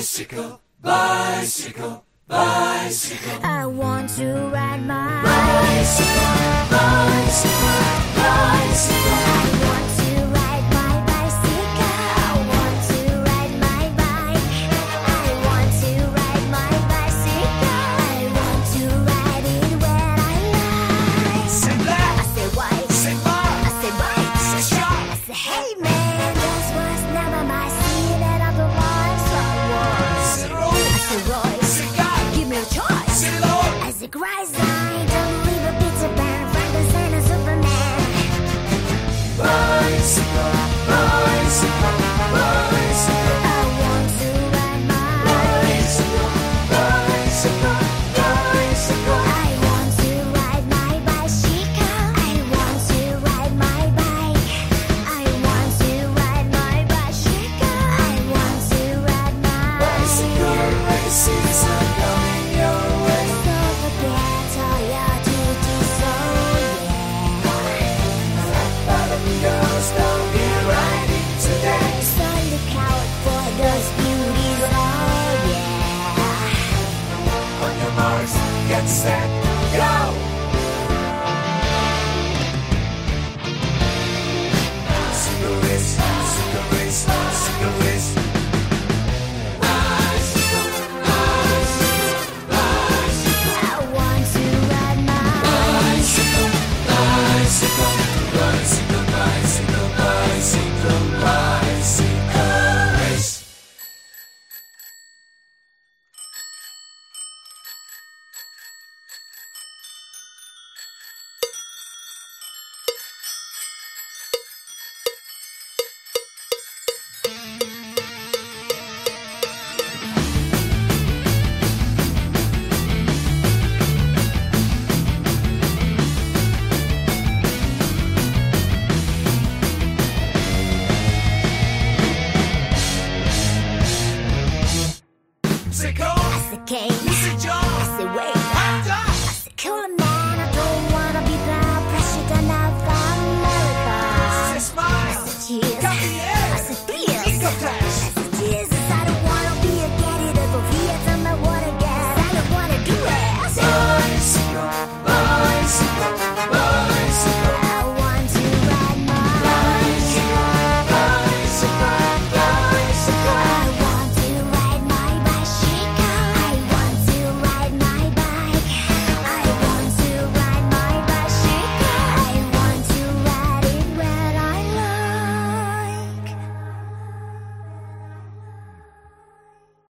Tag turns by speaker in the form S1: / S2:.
S1: bicycle, bicycle, bicycle.
S2: I want to ride my
S1: get set, go!
S2: I
S1: said, Kane. You said, John.
S2: I said.